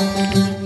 Música